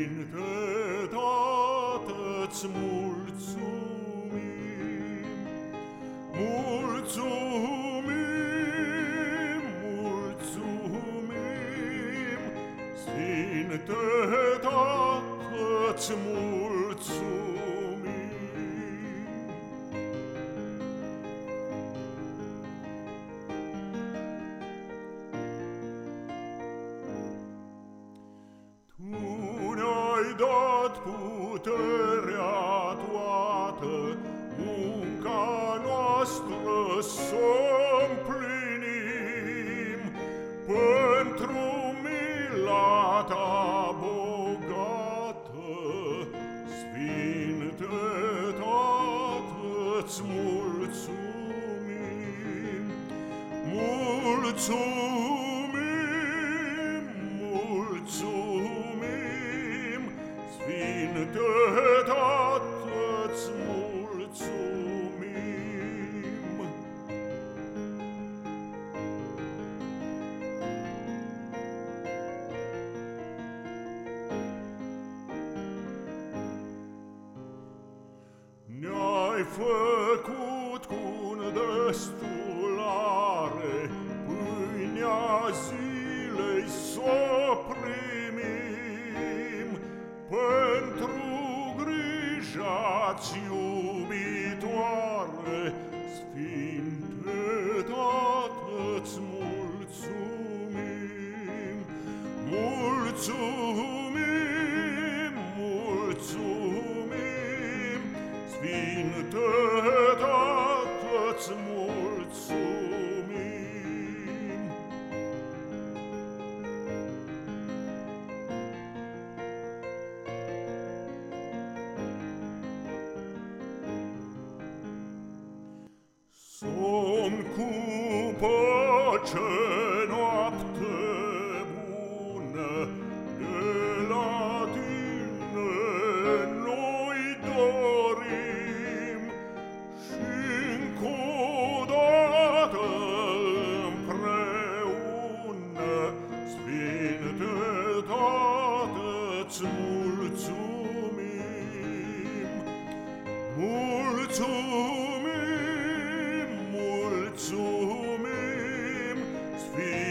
din te, Tată, îți mulțumim, mulțumim, mulțumim, din te, Tată, îți mulțumim. Puterea toată, munca noastră să împlinim, pentru mila ta bogată, Sfinte Tată-ți mulțumim, mulțumim, Ne-ai făcut cu destulare pâinea zilei s-o pentru grija-ți iubitoare, Sfinte Tată-ți mulțumim, mulțumim, sfinte dacă ți mulțumim. Sunt cu pace îți mulțumim, mulțumim, mulțumim, Sfânt.